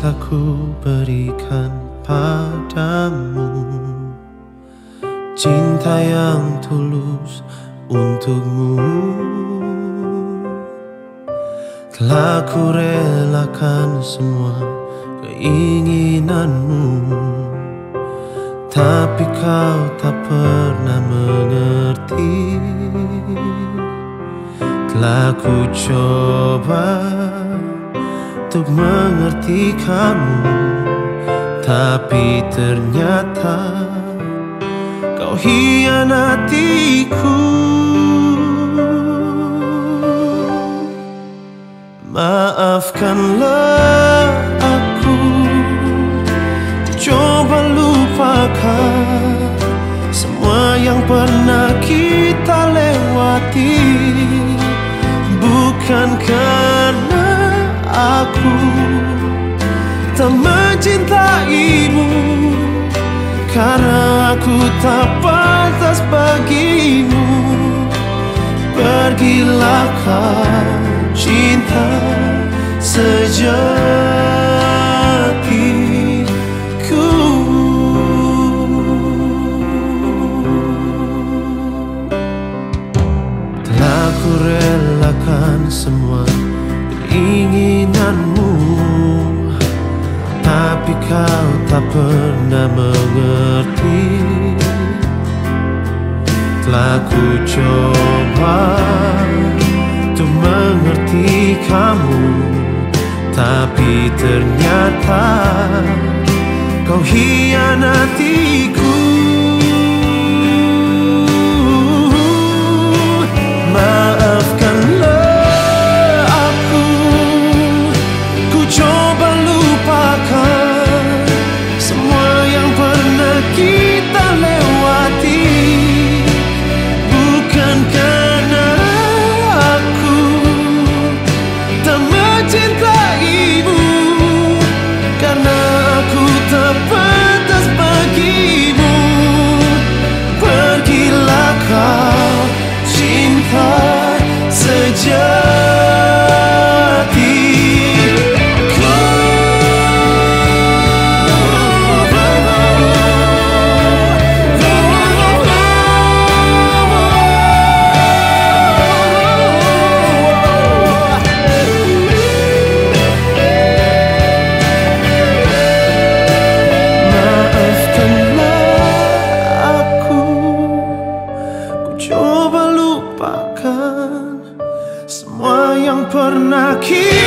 ku berikan padamu. Cinta yang tulus untukmu. Telah ku relakan semua keinginanmu. Tapi kau tak pernah mengerti. Telah ku coba untuk mengerti kamu. Tapi ternyata kau hianatiku. Maafkanlah aku. Coba lupakan Semua yang pernah mencintaimu. Karena aku tak pantas bagimu. Pergilah kau cinta sejatiku pernah mengerti. Telah ku coba Untuk mengerti kamu Tapi ternyata Kau hianatiku keep